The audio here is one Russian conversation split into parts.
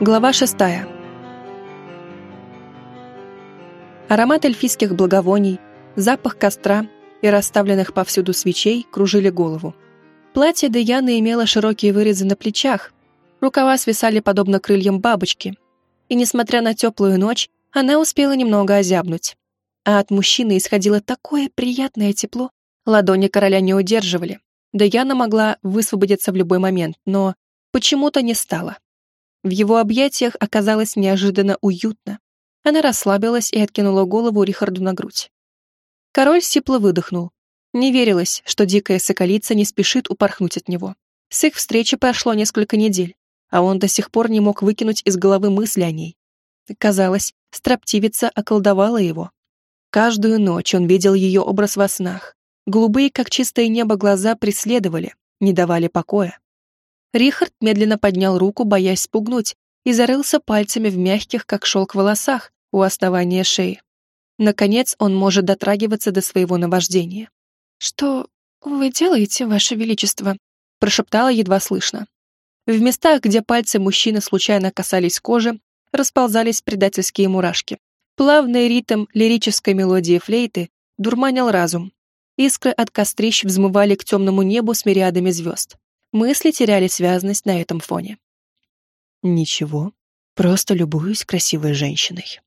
Глава шестая. Аромат эльфийских благовоний, запах костра и расставленных повсюду свечей кружили голову. Платье Деяны имело широкие вырезы на плечах, рукава свисали подобно крыльям бабочки, и, несмотря на теплую ночь, она успела немного озябнуть. А от мужчины исходило такое приятное тепло, ладони короля не удерживали. Даяна могла высвободиться в любой момент, но почему-то не стала. В его объятиях оказалось неожиданно уютно. Она расслабилась и откинула голову Рихарду на грудь. Король сипло выдохнул. Не верилось, что дикая соколица не спешит упорхнуть от него. С их встречи прошло несколько недель, а он до сих пор не мог выкинуть из головы мысли о ней. Казалось, строптивица околдовала его. Каждую ночь он видел ее образ во снах. Голубые, как чистое небо, глаза преследовали, не давали покоя. Рихард медленно поднял руку, боясь спугнуть, и зарылся пальцами в мягких, как шелк, волосах у основания шеи. Наконец он может дотрагиваться до своего наваждения. «Что вы делаете, Ваше Величество?» прошептала едва слышно. В местах, где пальцы мужчины случайно касались кожи, расползались предательские мурашки. Плавный ритм лирической мелодии флейты дурманил разум. Искры от кострищ взмывали к темному небу с мириадами звезд. Мысли теряли связность на этом фоне. Ничего, просто любуюсь красивой женщиной.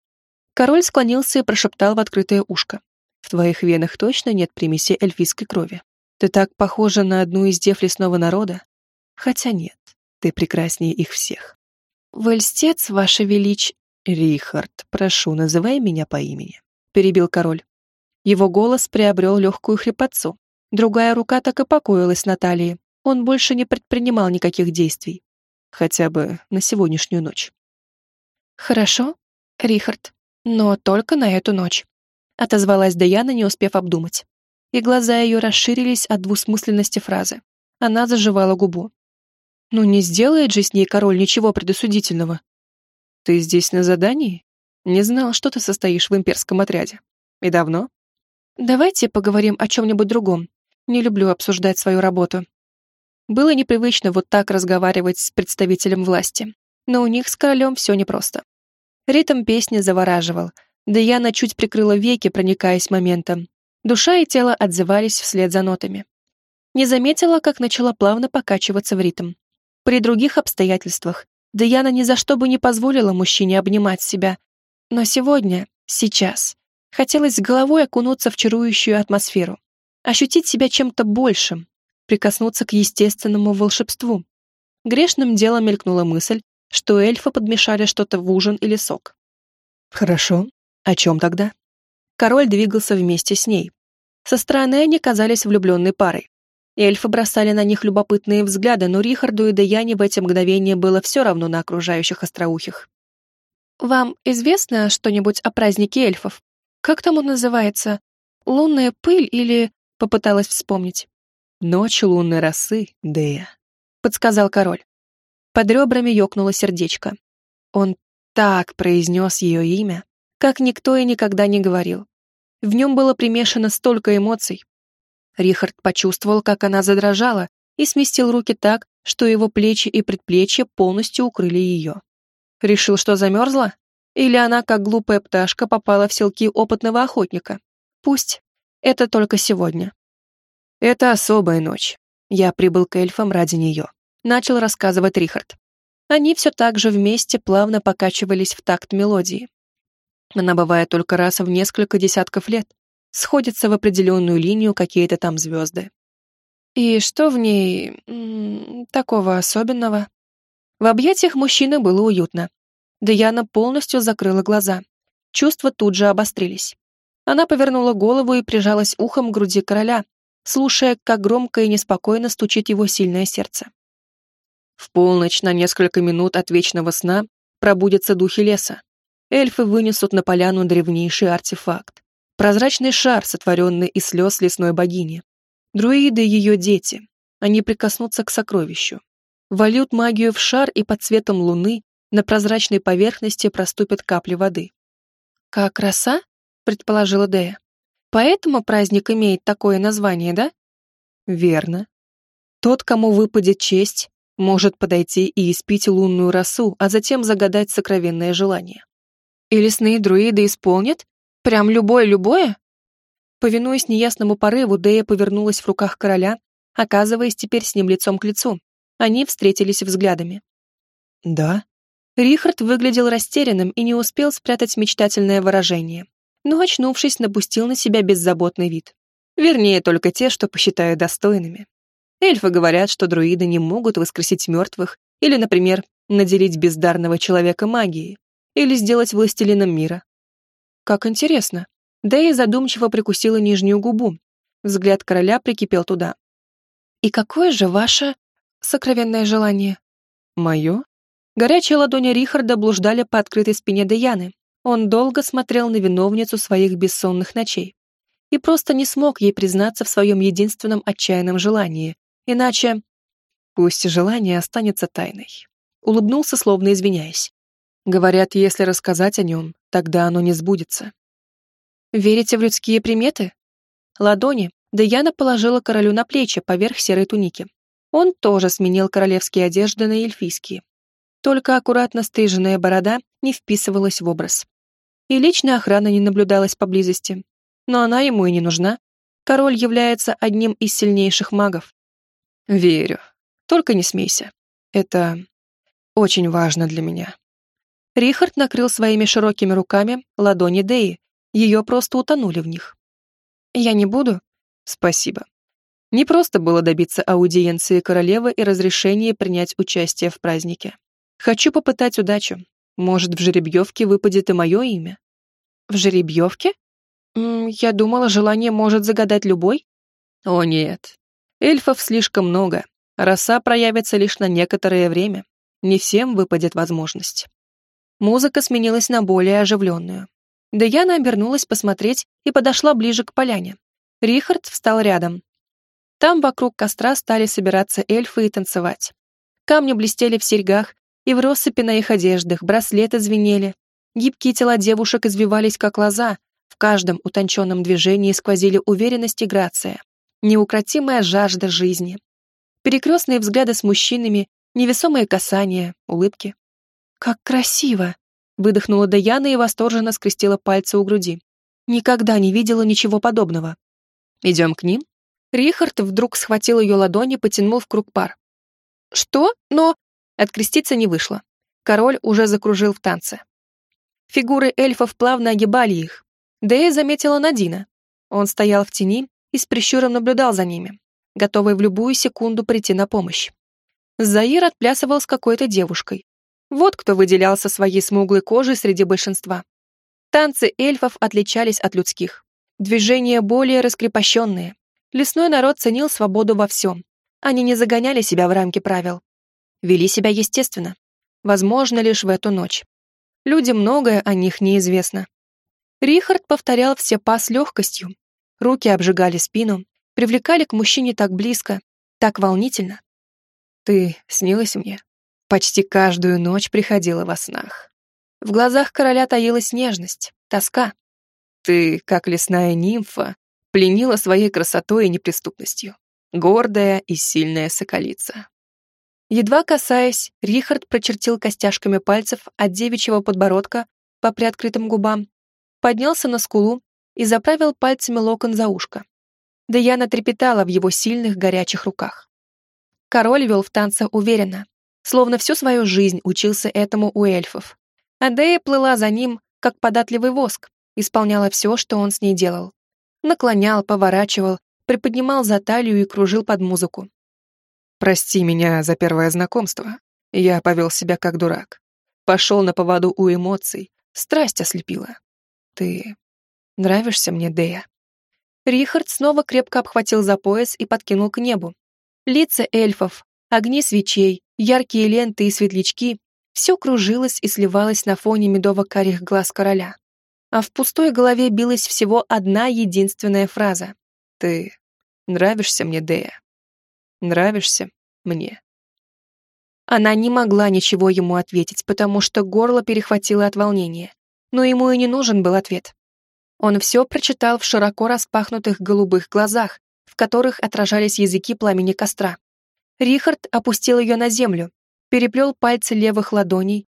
Король склонился и прошептал в открытое ушко. В твоих венах точно нет примеси эльфийской крови. Ты так похожа на одну из дев лесного народа. Хотя нет, ты прекраснее их всех. Вы льстец, ваше велич... Рихард, прошу, называй меня по имени. Перебил король. Его голос приобрел легкую хрипотцу. Другая рука так и покоилась на талии, он больше не предпринимал никаких действий. Хотя бы на сегодняшнюю ночь. «Хорошо, Рихард, но только на эту ночь», — отозвалась Даяна, не успев обдумать. И глаза ее расширились от двусмысленности фразы. Она заживала губу. «Ну не сделает же с ней король ничего предосудительного». «Ты здесь на задании? Не знал, что ты состоишь в имперском отряде. И давно?» «Давайте поговорим о чем-нибудь другом. Не люблю обсуждать свою работу», было непривычно вот так разговаривать с представителем власти, но у них с королем все непросто. Ритм песни завораживал, да Яна чуть прикрыла веки, проникаясь моментом. Душа и тело отзывались вслед за нотами. Не заметила, как начала плавно покачиваться в ритм. При других обстоятельствах Даяна ни за что бы не позволила мужчине обнимать себя. Но сегодня, сейчас, хотелось с головой окунуться в чарующую атмосферу, ощутить себя чем-то большим, прикоснуться к естественному волшебству. Грешным делом мелькнула мысль, что эльфы подмешали что-то в ужин или сок. Хорошо. О чем тогда? Король двигался вместе с ней. Со стороны они казались влюбленной парой. Эльфы бросали на них любопытные взгляды, но Рихарду и Даяне в эти мгновения было все равно на окружающих остроухих. «Вам известно что-нибудь о празднике эльфов? Как там он называется? Лунная пыль или...» — попыталась вспомнить. «Ночь лунной росы, Дея», — подсказал король. Под ребрами ёкнуло сердечко. Он так произнес ее имя, как никто и никогда не говорил. В нем было примешано столько эмоций. Рихард почувствовал, как она задрожала, и сместил руки так, что его плечи и предплечья полностью укрыли ее. Решил, что замерзла? Или она, как глупая пташка, попала в селки опытного охотника? Пусть. Это только сегодня. Это особая ночь. Я прибыл к эльфам ради нее. Начал рассказывать Рихард. Они все так же вместе плавно покачивались в такт мелодии. Она бывает только раз в несколько десятков лет. Сходятся в определенную линию какие-то там звезды. И что в ней... такого особенного? В объятиях мужчины было уютно. Даяна полностью закрыла глаза. Чувства тут же обострились. Она повернула голову и прижалась ухом к груди короля, слушая, как громко и неспокойно стучит его сильное сердце. В полночь на несколько минут от вечного сна пробудятся духи леса. Эльфы вынесут на поляну древнейший артефакт. Прозрачный шар, сотворенный из слез лесной богини. Друиды — ее дети. Они прикоснутся к сокровищу. Вольют магию в шар, и под цветом луны на прозрачной поверхности проступят капли воды. «Как роса?» — предположила Дея. Поэтому праздник имеет такое название, да? Верно. Тот, кому выпадет честь Может подойти и испить лунную росу, а затем загадать сокровенное желание. И лесные друиды исполнят? Прям любое-любое? Повинуясь неясному порыву, Дея повернулась в руках короля, оказываясь теперь с ним лицом к лицу. Они встретились взглядами. «Да?» Рихард выглядел растерянным и не успел спрятать мечтательное выражение, но, очнувшись, напустил на себя беззаботный вид. Вернее, только те, что посчитаю достойными. Эльфы говорят, что друиды не могут воскресить мертвых или, например, наделить бездарного человека магией или сделать властелином мира. Как интересно. Дэя задумчиво прикусила нижнюю губу. Взгляд короля прикипел туда. «И какое же ваше сокровенное желание?» «Мое?» Горячие ладони Рихарда блуждали по открытой спине Деяны. Он долго смотрел на виновницу своих бессонных ночей и просто не смог ей признаться в своем единственном отчаянном желании. Иначе... Пусть желание останется тайной. Улыбнулся, словно извиняясь. Говорят, если рассказать о нем, тогда оно не сбудется. Верите в людские приметы? Ладони Даяна положила королю на плечи поверх серой туники. Он тоже сменил королевские одежды на эльфийские. Только аккуратно стриженная борода не вписывалась в образ. И личная охрана не наблюдалась поблизости. Но она ему и не нужна. Король является одним из сильнейших магов. Верю. Только не смейся. Это очень важно для меня. Рихард накрыл своими широкими руками ладони Деи, ее просто утонули в них. «Я не буду?» «Спасибо». Не просто было добиться аудиенции королевы и разрешения принять участие в празднике. Хочу попытать удачу. Может, в жеребьевке выпадет и мое имя? В жеребьевке? я думала, желание может загадать любой. О нет. Эльфов слишком много. Роса проявится лишь на некоторое время. Не всем выпадет возможность. Музыка сменилась на более оживленную. Даяна обернулась посмотреть и подошла ближе к поляне. Рихард встал рядом. Там вокруг костра стали собираться эльфы и танцевать. Камни блестели в серьгах, и в россыпи на их одеждах браслеты звенели. Гибкие тела девушек извивались, как лоза, в каждом утонченном движении сквозили уверенность и грация, неукротимая жажда жизни. Перекрестные взгляды с мужчинами, невесомые касания, улыбки. «Как красиво!» Выдохнула Даяна и восторженно скрестила пальцы у груди. Никогда не видела ничего подобного. Идем к ним? Рихард вдруг схватил ее ладони и потянул в круг пар. Что? Но... Откреститься не вышло. Король уже закружил в танце. Фигуры эльфов плавно огибали их. Дэя заметила Надина. Он стоял в тени и с прищуром наблюдал за ними, готовый в любую секунду прийти на помощь. Заир отплясывал с какой-то девушкой, вот кто выделялся своей смуглой кожей среди большинства. Танцы эльфов отличались от людских. Движения более раскрепощенные. Лесной народ ценил свободу во всем. Они не загоняли себя в рамки правил. Вели себя естественно. Возможно, лишь в эту ночь. Людям многое о них неизвестно. Рихард повторял все па с легкостью. Руки обжигали спину, привлекали к мужчине так близко, так волнительно. «Ты снилась мне?» почти каждую ночь приходила во снах. В глазах короля таилась нежность, тоска. Ты, как лесная нимфа, пленила своей красотой и неприступностью. Гордая и сильная соколица. Едва касаясь, Рихард прочертил костяшками пальцев от девичьего подбородка по приоткрытым губам, поднялся на скулу и заправил пальцами локон за ушко. Даяна трепетала в его сильных горячих руках. Король вел в танце уверенно, словно всю свою жизнь учился этому у эльфов. Адея плыла за ним, как податливый воск, исполняла все, что он с ней делал. Наклонял, поворачивал, приподнимал за талию и кружил под музыку. «Прости меня за первое знакомство. Я повел себя как дурак. Пошел на поводу у эмоций, страсть ослепила. Ты нравишься мне, Дея?» Рихард снова крепко обхватил за пояс и подкинул к небу. Лица эльфов, огни свечей, яркие ленты и светлячки, все кружилось и сливалось на фоне медово-карих глаз короля. А в пустой голове билась всего одна единственная фраза. «Ты нравишься мне, Дея. Нравишься мне». Она не могла ничего ему ответить, потому что горло перехватило от волнения. Но ему и не нужен был ответ. Он все прочитал в широко распахнутых голубых глазах, в которых отражались языки пламени костра. Рихард опустил ее на землю, переплел пальцы левых ладоней,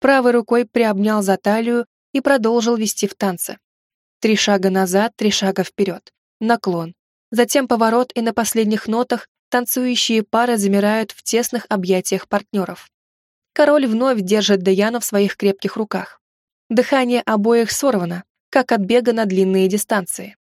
правой рукой приобнял за талию и продолжил вести в танце. Три шага назад, три шага вперед, наклон, затем поворот и на последних нотах танцующие пары замирают в тесных объятиях партнеров. Король вновь держит Даяну в своих крепких руках. Дыхание обоих сорвано, как от бега на длинные дистанции.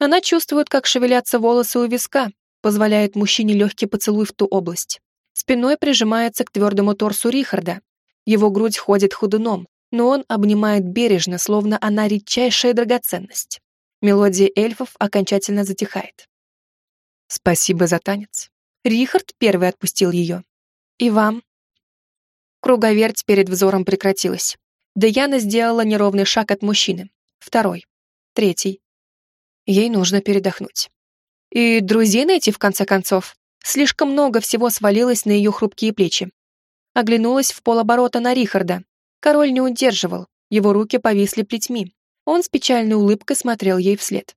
Она чувствует, как шевелятся волосы у виска, позволяет мужчине легкий поцелуй в ту область. Спиной прижимается к твердому торсу Рихарда. Его грудь ходит худуном, но он обнимает бережно, словно она редчайшая драгоценность. Мелодия эльфов окончательно затихает. Спасибо за танец. Рихард первый отпустил ее. И вам. Круговерть перед взором прекратилась. Даяна сделала неровный шаг от мужчины. Второй. Третий. Ей нужно передохнуть. И друзей найти, в конце концов. Слишком много всего свалилось на ее хрупкие плечи. Оглянулась в полоборота на Рихарда. Король не удерживал, его руки повисли плетьми. Он с печальной улыбкой смотрел ей вслед.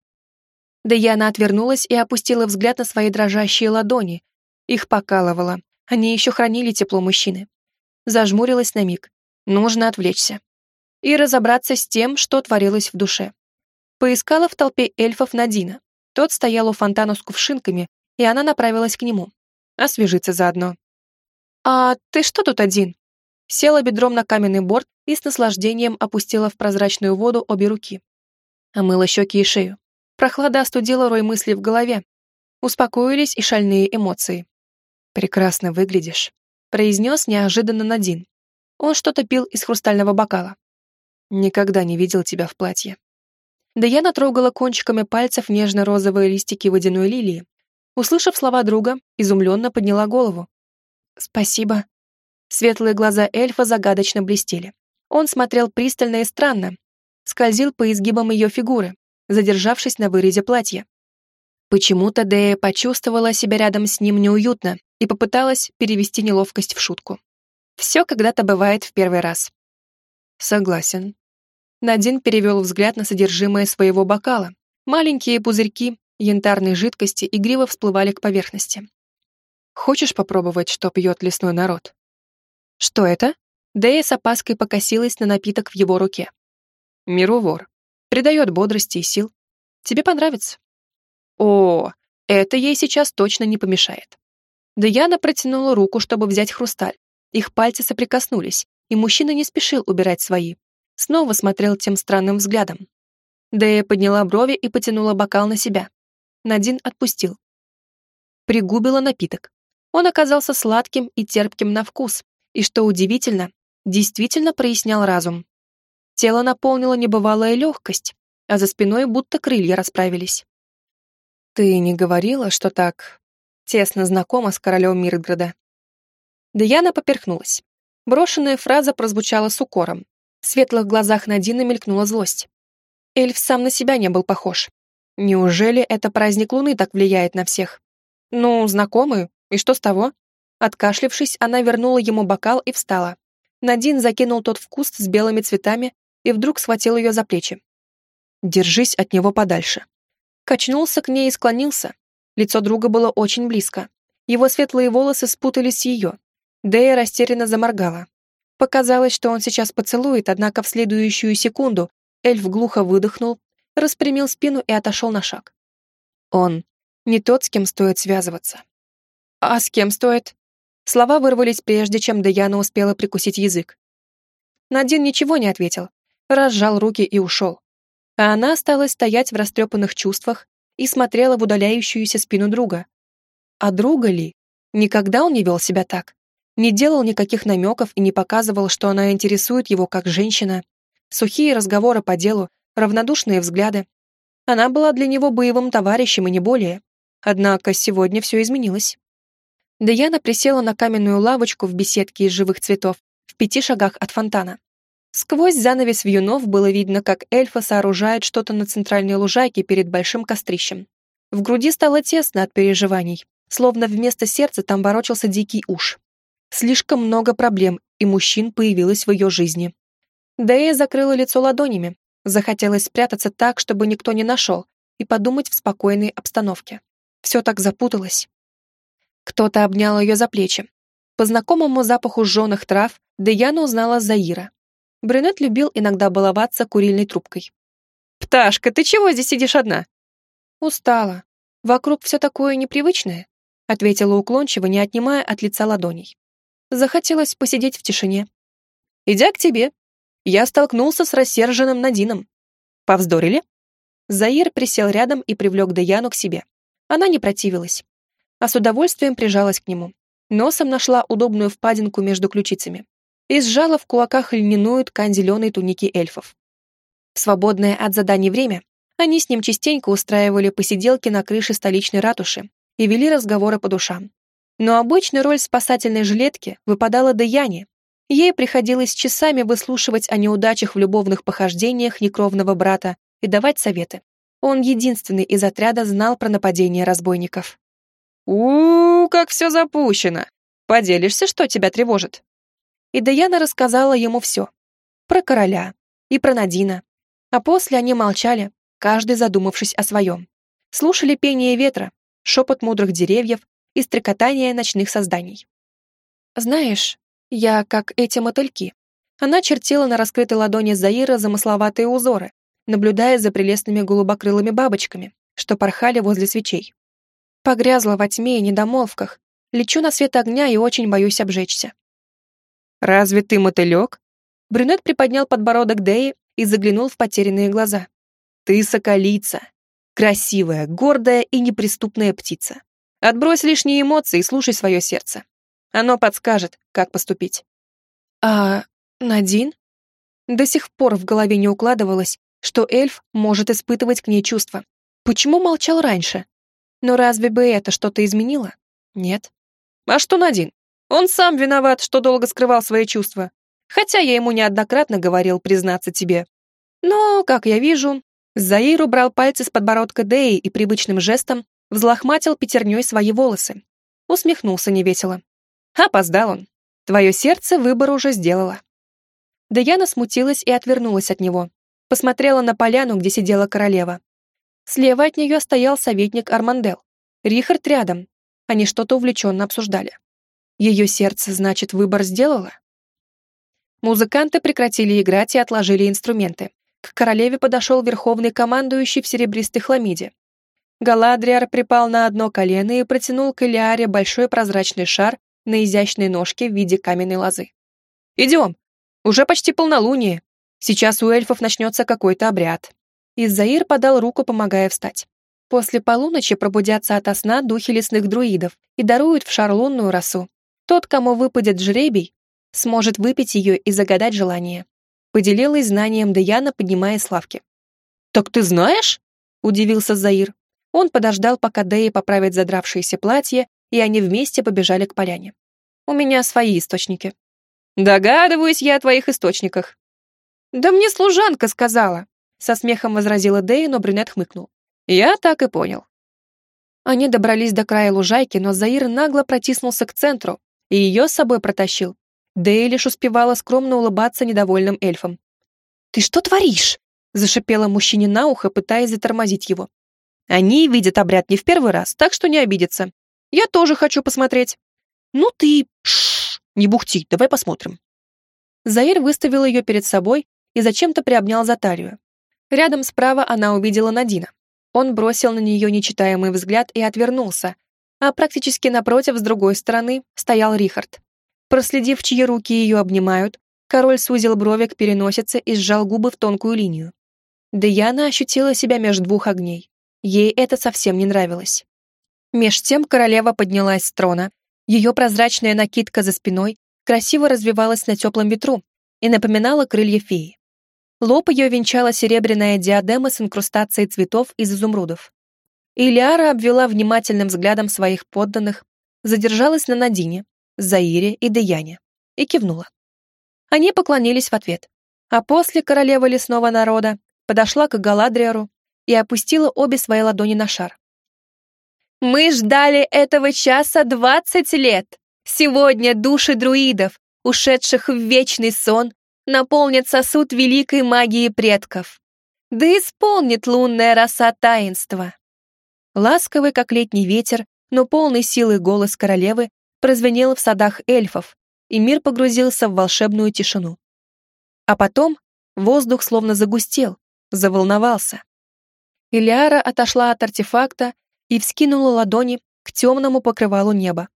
Даяна отвернулась и опустила взгляд на свои дрожащие ладони. Их покалывало. Они еще хранили тепло мужчины. Зажмурилась на миг. Нужно отвлечься. И разобраться с тем, что творилось в душе. Поискала в толпе эльфов Надина. Тот стоял у фонтана с кувшинками, и она направилась к нему. Освежиться заодно. «А ты что тут один?» Села бедром на каменный борт и с наслаждением опустила в прозрачную воду обе руки. Омыла щеки и шею. Прохлада остудила рой мыслей в голове. Успокоились и шальные эмоции. «Прекрасно выглядишь», — произнес неожиданно Надин. Он что-то пил из хрустального бокала. «Никогда не видел тебя в платье». Да я натрогала кончиками пальцев нежно-розовые листики водяной лилии. Услышав слова друга, изумленно подняла голову. «Спасибо». Светлые глаза эльфа загадочно блестели. Он смотрел пристально и странно, скользил по изгибам ее фигуры, задержавшись на вырезе платья. Почему-то Дея почувствовала себя рядом с ним неуютно и попыталась перевести неловкость в шутку. Все когда-то бывает в первый раз. Согласен. Надин перевел взгляд на содержимое своего бокала. Маленькие пузырьки янтарной жидкости игриво всплывали к поверхности. «Хочешь попробовать, что пьет лесной народ?» «Что это?» Дея с опаской покосилась на напиток в его руке. «Мирувор придает бодрости и сил. Тебе понравится. О, это ей сейчас точно не помешает. Даяна протянула руку, чтобы взять хрусталь. Их пальцы соприкоснулись, и мужчина не спешил убирать свои. Снова смотрел тем странным взглядом. Дэя подняла брови и потянула бокал на себя. Надин отпустил. Пригубила напиток. Он оказался сладким и терпким на вкус, и, что удивительно, действительно прояснял разум. Тело наполнило небывалая легкость, а за спиной будто крылья расправились. «Ты не говорила, что так тесно знакома с королем Мирграда?» Даяна поперхнулась. Брошенная фраза прозвучала с укором. В светлых глазах Надины мелькнула злость. Эльф сам на себя не был похож. Неужели это праздник Луны так влияет на всех? Ну, знакомые, и что с того? Откашлившись, она вернула ему бокал и встала. Надин закинул тот в куст с белыми цветами и вдруг схватил ее за плечи. «Держись от него подальше». Качнулся к ней и склонился. Лицо друга было очень близко. Его светлые волосы спутались с ее. Дэя растерянно заморгала. Показалось, что он сейчас поцелует, однако в следующую секунду эльф глухо выдохнул, распрямил спину и отошел на шаг. Он не тот, с кем стоит связываться. А с кем стоит? Слова вырвались прежде, чем Даяна успела прикусить язык. Надин ничего не ответил, разжал руки и ушел. А она осталась стоять в растрепанных чувствах и смотрела в удаляющуюся спину друга. А друга ли? Никогда он не вел себя так. Не делал никаких намеков и не показывал, что она интересует его как женщина. Сухие разговоры по делу, равнодушные взгляды. Она была для него боевым товарищем и не более. Однако сегодня все изменилось. Даяна присела на каменную лавочку в беседке из живых цветов в пяти шагах от фонтана. Сквозь занавес вьюнов было видно, как эльфа сооружает что-то на центральной лужайке перед большим кострищем. В груди стало тесно от переживаний, словно вместо сердца там ворочался дикий уж. Слишком много проблем и мужчин появилось в ее жизни. Дэя закрыла лицо ладонями, захотелось спрятаться так, чтобы никто не нашел, и подумать в спокойной обстановке. Все так запуталось. Кто-то обнял ее за плечи. По знакомому запаху жженых трав Деяна узнала Заира. Брюнет любил иногда баловаться курильной трубкой. «Пташка, ты чего здесь сидишь одна?» «Устала. Вокруг все такое непривычное», ответила уклончиво, не отнимая от лица ладоней. Захотелось посидеть в тишине. «Идя к тебе, я столкнулся с рассерженным Надином. Повздорили?» Заир присел рядом и привлек Даяну к себе. Она не противилась, а с удовольствием прижалась к нему. Носом нашла удобную впадинку между ключицами и сжала в кулаках льняную ткань зеленой туники эльфов. В свободное от заданий время они с ним частенько устраивали посиделки на крыше столичной ратуши и вели разговоры по душам. Но обычная роль спасательной жилетки выпадала Даяне. Ей приходилось часами выслушивать о неудачах в любовных похождениях некровного брата и давать советы. Он единственный из отряда знал про нападение разбойников. у, -у как все запущено! Поделишься, что тебя тревожит?» И Даяна рассказала ему все. Про короля и про Надина. А после они молчали, каждый задумавшись о своем. Слушали пение ветра, шепот мудрых деревьев и стрекотание ночных созданий. «Знаешь, я как эти мотыльки». Она чертила на раскрытой ладони Заира замысловатые узоры, наблюдая за прелестными голубокрылыми бабочками, что порхали возле свечей. Погрязла во тьме и недомолвках, лечу на свет огня и очень боюсь обжечься. «Разве ты мотылек?» Брюнет приподнял подбородок Дэи и заглянул в потерянные глаза. «Ты соколица, красивая, гордая и неприступная птица. Отбрось лишние эмоции и слушай свое сердце. Оно подскажет, как поступить». «А Надин?» До сих пор в голове не укладывалось, что эльф может испытывать к ней чувства. Почему молчал раньше? Но разве бы это что-то изменило? Нет. А что Надин? Он сам виноват, что долго скрывал свои чувства. Хотя я ему неоднократно говорил признаться тебе. Но, как я вижу, Заир убрал пальцы с подбородка Деи и привычным жестом взлохматил пятерней свои волосы. Усмехнулся невесело. Опоздал он. Твое сердце выбор уже сделало. Даяна смутилась и отвернулась от него, посмотрела на поляну, где сидела королева. Слева от нее стоял советник Армандел. Рихард рядом. Они что-то увлеченно обсуждали. Ее сердце, значит, выбор сделало? Музыканты прекратили играть и отложили инструменты. К королеве подошел верховный командующий в серебристой хламиде. Галадриар припал на одно колено и протянул к Элиаре большой прозрачный шар на изящной ножке в виде каменной лозы. «Идем! Уже почти полнолуние. Сейчас у эльфов начнется какой-то обряд. Изаир подал руку, помогая встать. После полуночи пробудятся ото сна духи лесных друидов и даруют в шар лунную росу. Тот, кому выпадет жребий, сможет выпить ее и загадать желание. Поделилась знанием Даяна, поднимая славки. «Так ты знаешь?» — удивился Заир. Он подождал, пока Дея поправит задравшееся платье, и они вместе побежали к поляне. «У меня свои источники». «Догадываюсь я о твоих источниках», «Да мне служанка сказала!» Со смехом возразила Дэй, но брюнет хмыкнул. «Я так и понял». Они добрались до края лужайки, но Заир нагло протиснулся к центру и ее с собой протащил. Дэй лишь успевала скромно улыбаться недовольным эльфам. «Ты что творишь?» — зашипела мужчине на ухо, пытаясь затормозить его. «Они видят обряд не в первый раз, так что не обидятся. Я тоже хочу посмотреть». «Ну ты...» Шш, «Не бухти, давай посмотрим». Заир выставил ее перед собой, и зачем-то приобнял за талию. Рядом справа она увидела Надина. Он бросил на нее нечитаемый взгляд и отвернулся, а практически напротив, с другой стороны, стоял Рихард. Проследив, чьи руки ее обнимают, король сузил брови к переносице и сжал губы в тонкую линию. Даяна ощутила себя между двух огней. Ей это совсем не нравилось. Меж тем королева поднялась с трона, ее прозрачная накидка за спиной красиво развивалась на теплом ветру и напоминала крылья феи. Лоб ее венчала серебряная диадема с инкрустацией цветов из изумрудов. Ильяра обвела внимательным взглядом своих подданных, задержалась на Надине, Заире и Деяне и кивнула. Они поклонились в ответ, а после королева лесного народа подошла к Галадриару и опустила обе свои ладони на шар. «Мы ждали этого часа двадцать лет! Сегодня души друидов, ушедших в вечный сон, наполнит сосуд великой магии предков. Да исполнит лунная роса таинства. Ласковый, как летний ветер, но полный силы голос королевы прозвенел в садах эльфов, и мир погрузился в волшебную тишину. А потом воздух словно загустел, заволновался. Илиара отошла от артефакта и вскинула ладони к темному покрывалу неба.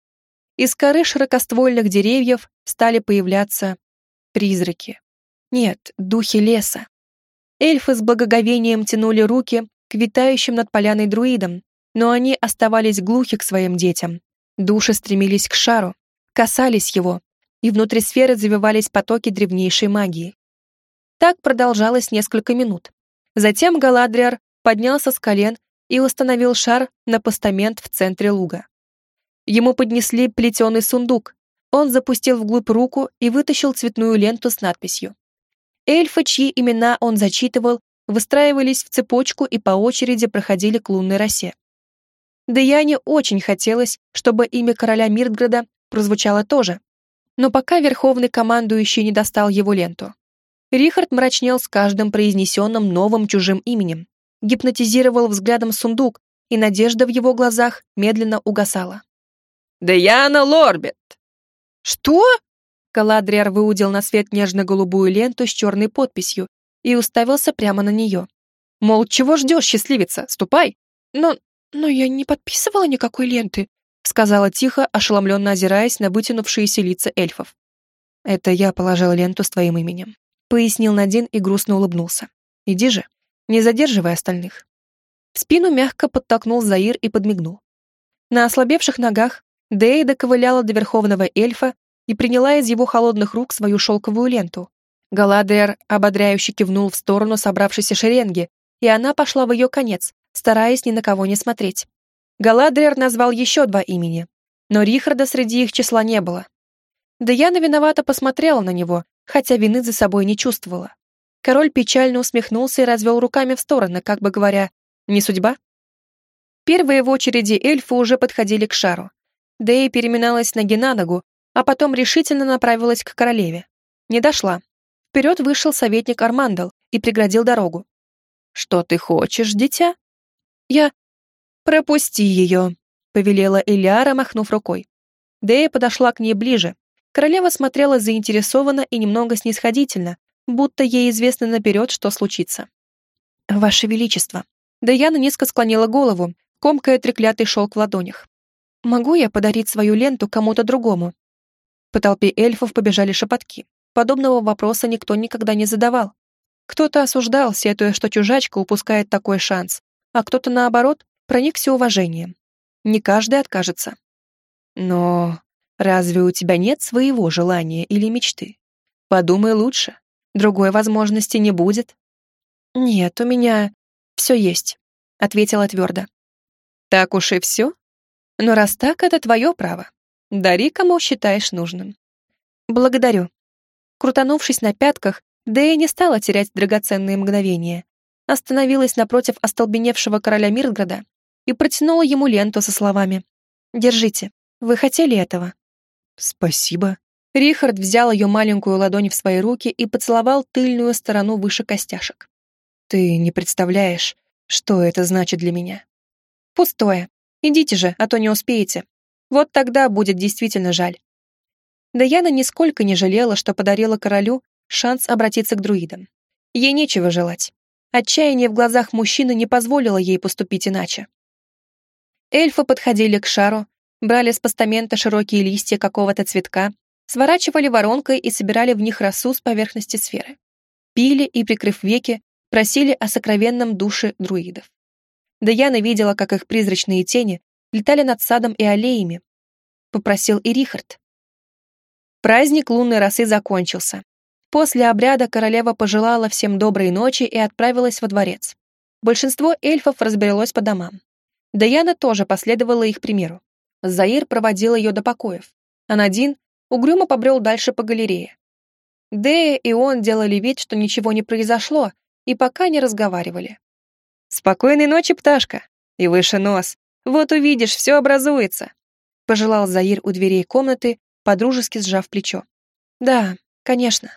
Из коры широкоствольных деревьев стали появляться призраки. Нет, духи леса. Эльфы с благоговением тянули руки к витающим над поляной друидам, но они оставались глухи к своим детям. Души стремились к шару, касались его, и внутри сферы завивались потоки древнейшей магии. Так продолжалось несколько минут. Затем Галадриар поднялся с колен и установил шар на постамент в центре луга. Ему поднесли плетеный сундук. Он запустил вглубь руку и вытащил цветную ленту с надписью. Эльфы, чьи имена он зачитывал, выстраивались в цепочку и по очереди проходили к лунной росе. Деяне очень хотелось, чтобы имя короля Миртграда прозвучало тоже, но пока верховный командующий не достал его ленту. Рихард мрачнел с каждым произнесенным новым чужим именем, гипнотизировал взглядом сундук, и надежда в его глазах медленно угасала. «Деяна Лорбет!» «Что?» Каладриар выудил на свет нежно-голубую ленту с черной подписью и уставился прямо на нее. Мол, чего ждешь, счастливица, ступай. Но, но я не подписывала никакой ленты, сказала тихо, ошеломленно озираясь на вытянувшиеся лица эльфов. Это я положил ленту с твоим именем, пояснил Надин и грустно улыбнулся. Иди же, не задерживай остальных. В спину мягко подтолкнул Заир и подмигнул. На ослабевших ногах Дэй доковыляла до верховного эльфа и приняла из его холодных рук свою шелковую ленту. Галадриар ободряюще кивнул в сторону собравшейся шеренги, и она пошла в ее конец, стараясь ни на кого не смотреть. Галадриар назвал еще два имени, но Рихарда среди их числа не было. Даяна виновато посмотрела на него, хотя вины за собой не чувствовала. Король печально усмехнулся и развел руками в стороны, как бы говоря, «Не судьба?» Первые в очереди эльфы уже подходили к шару. Дэя переминалась ноги на ногу, а потом решительно направилась к королеве. Не дошла. Вперед вышел советник Армандал и преградил дорогу. «Что ты хочешь, дитя?» «Я...» «Пропусти ее», — повелела Элиара, махнув рукой. Дэя подошла к ней ближе. Королева смотрела заинтересованно и немного снисходительно, будто ей известно наперед, что случится. «Ваше Величество». Даяна низко склонила голову, комкая треклятый шелк в ладонях. «Могу я подарить свою ленту кому-то другому?» По толпе эльфов побежали шепотки. Подобного вопроса никто никогда не задавал. Кто-то осуждал, сетуя, что чужачка упускает такой шанс, а кто-то, наоборот, проникся уважением. Не каждый откажется. Но разве у тебя нет своего желания или мечты? Подумай лучше. Другой возможности не будет. Нет, у меня все есть, ответила твердо. Так уж и все? Но раз так, это твое право. Дари, кому считаешь нужным. Благодарю. Крутанувшись на пятках, Дэя не стала терять драгоценные мгновения. Остановилась напротив остолбеневшего короля Мирграда и протянула ему ленту со словами «Держите, вы хотели этого?» «Спасибо». Рихард взял ее маленькую ладонь в свои руки и поцеловал тыльную сторону выше костяшек. «Ты не представляешь, что это значит для меня». «Пустое. Идите же, а то не успеете. Вот тогда будет действительно жаль. Даяна нисколько не жалела, что подарила королю шанс обратиться к друидам. Ей нечего желать. Отчаяние в глазах мужчины не позволило ей поступить иначе. Эльфы подходили к шару, брали с постамента широкие листья какого-то цветка, сворачивали воронкой и собирали в них росу с поверхности сферы. Пили и, прикрыв веки, просили о сокровенном душе друидов. Даяна видела, как их призрачные тени летали над садом и аллеями. Попросил и Рихард. Праздник лунной росы закончился. После обряда королева пожелала всем доброй ночи и отправилась во дворец. Большинство эльфов разбрелось по домам. Даяна тоже последовала их примеру. Заир проводил ее до покоев, а Надин угрюмо побрел дальше по галерее. Дея и он делали вид, что ничего не произошло, и пока не разговаривали. «Спокойной ночи, пташка! И выше нос! Вот увидишь, все образуется!» Пожелал Заир у дверей комнаты, подружески сжав плечо. «Да, конечно».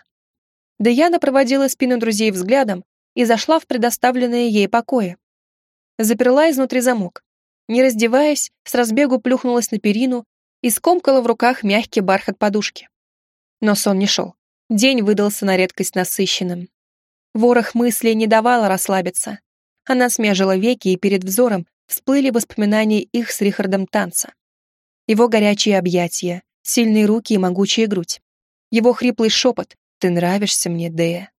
Деяна проводила спину друзей взглядом и зашла в предоставленные ей покои. Заперла изнутри замок. Не раздеваясь, с разбегу плюхнулась на перину и скомкала в руках мягкий бархат подушки. Но сон не шел. День выдался на редкость насыщенным. Ворох мыслей не давала расслабиться. Она смежила веки, и перед взором всплыли воспоминания их с Рихардом танца. Его горячие объятия, сильные руки и могучая грудь. Его хриплый шепот «Ты нравишься мне, Дея».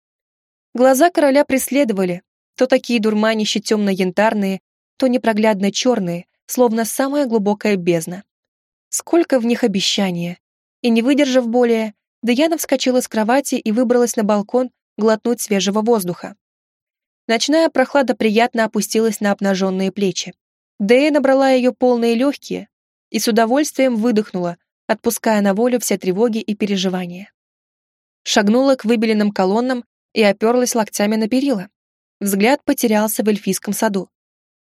Глаза короля преследовали, то такие дурманище темно-янтарные, то непроглядно черные, словно самая глубокая бездна. Сколько в них обещания. И не выдержав более, Даяна вскочила с кровати и выбралась на балкон глотнуть свежего воздуха. Ночная прохлада приятно опустилась на обнаженные плечи. Дэя набрала ее полные легкие и с удовольствием выдохнула, отпуская на волю все тревоги и переживания. Шагнула к выбеленным колоннам и оперлась локтями на перила. Взгляд потерялся в эльфийском саду.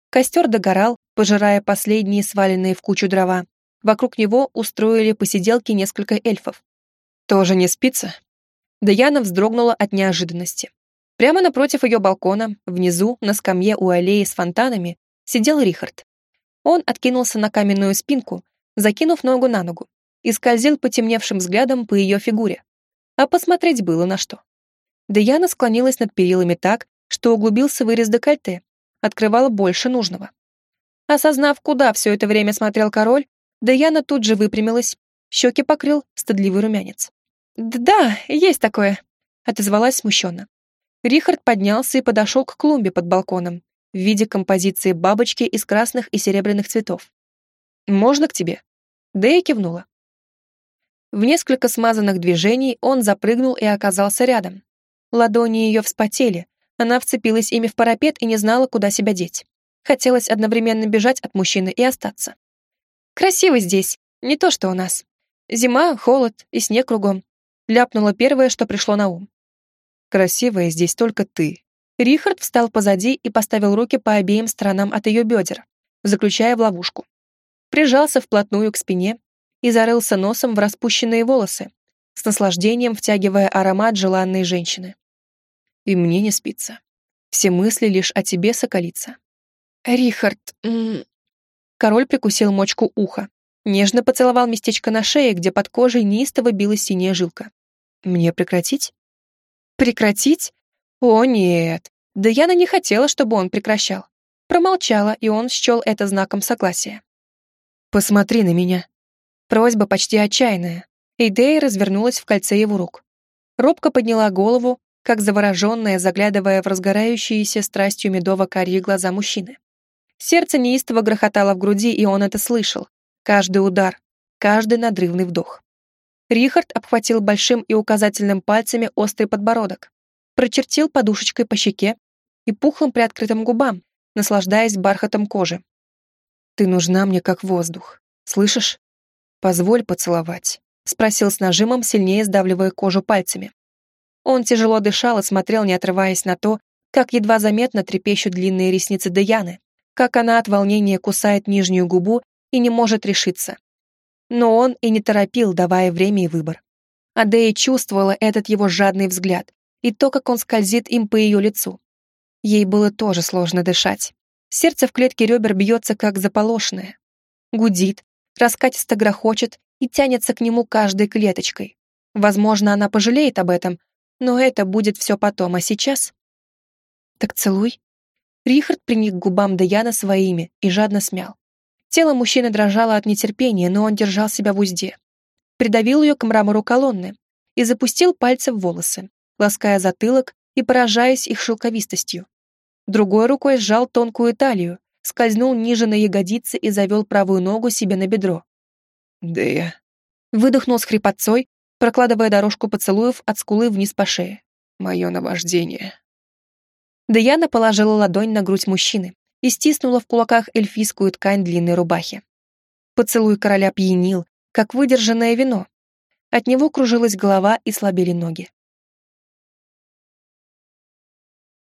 Костер догорал, пожирая последние сваленные в кучу дрова. Вокруг него устроили посиделки несколько эльфов. «Тоже не спится?» Даяна вздрогнула от неожиданности. Прямо напротив ее балкона, внизу, на скамье у аллеи с фонтанами, сидел Рихард. Он откинулся на каменную спинку, закинув ногу на ногу, и скользил потемневшим взглядом по ее фигуре. А посмотреть было на что. Даяна склонилась над перилами так, что углубился вырез декольте, открывала больше нужного. Осознав, куда все это время смотрел король, Даяна тут же выпрямилась, щеки покрыл стыдливый румянец. «Да, есть такое», — отозвалась смущенно. Рихард поднялся и подошел к клумбе под балконом в виде композиции бабочки из красных и серебряных цветов. «Можно к тебе?» Дэя кивнула. В несколько смазанных движений он запрыгнул и оказался рядом. Ладони ее вспотели, она вцепилась ими в парапет и не знала, куда себя деть. Хотелось одновременно бежать от мужчины и остаться. «Красиво здесь, не то что у нас. Зима, холод и снег кругом», — ляпнула первое, что пришло на ум. «Красивая здесь только ты». Рихард встал позади и поставил руки по обеим сторонам от ее бедер, заключая в ловушку. Прижался вплотную к спине и зарылся носом в распущенные волосы, с наслаждением втягивая аромат желанной женщины и мне не спится. Все мысли лишь о тебе, соколица. Рихард... Король прикусил мочку уха, нежно поцеловал местечко на шее, где под кожей неистово билась синяя жилка. Мне прекратить? Прекратить? О, нет. Да Яна не хотела, чтобы он прекращал. Промолчала, и он счел это знаком согласия. «Посмотри на меня». Просьба почти отчаянная. Идея развернулась в кольце его рук. Робко подняла голову, как завороженная, заглядывая в разгорающиеся страстью медово-карие глаза мужчины. Сердце неистово грохотало в груди, и он это слышал. Каждый удар, каждый надрывный вдох. Рихард обхватил большим и указательным пальцами острый подбородок, прочертил подушечкой по щеке и пухлым приоткрытым губам, наслаждаясь бархатом кожи. «Ты нужна мне как воздух. Слышишь? Позволь поцеловать», — спросил с нажимом, сильнее сдавливая кожу пальцами. Он тяжело дышал и смотрел, не отрываясь на то, как едва заметно трепещут длинные ресницы Даяны, как она от волнения кусает нижнюю губу и не может решиться. Но он и не торопил, давая время и выбор. Адея чувствовала этот его жадный взгляд и то, как он скользит им по ее лицу. Ей было тоже сложно дышать. Сердце в клетке ребер бьется, как заполошенное. Гудит, раскатисто грохочет и тянется к нему каждой клеточкой. Возможно, она пожалеет об этом, но это будет все потом, а сейчас... Так целуй. Рихард приник к губам Даяна своими и жадно смял. Тело мужчины дрожало от нетерпения, но он держал себя в узде. Придавил ее к мрамору колонны и запустил пальцы в волосы, лаская затылок и поражаясь их шелковистостью. Другой рукой сжал тонкую талию, скользнул ниже на ягодицы и завел правую ногу себе на бедро. «Дэя». Выдохнул с хрипотцой, прокладывая дорожку поцелуев от скулы вниз по шее. «Мое наваждение». Даяна положила ладонь на грудь мужчины и стиснула в кулаках эльфийскую ткань длинной рубахи. Поцелуй короля пьянил, как выдержанное вино. От него кружилась голова и слабели ноги.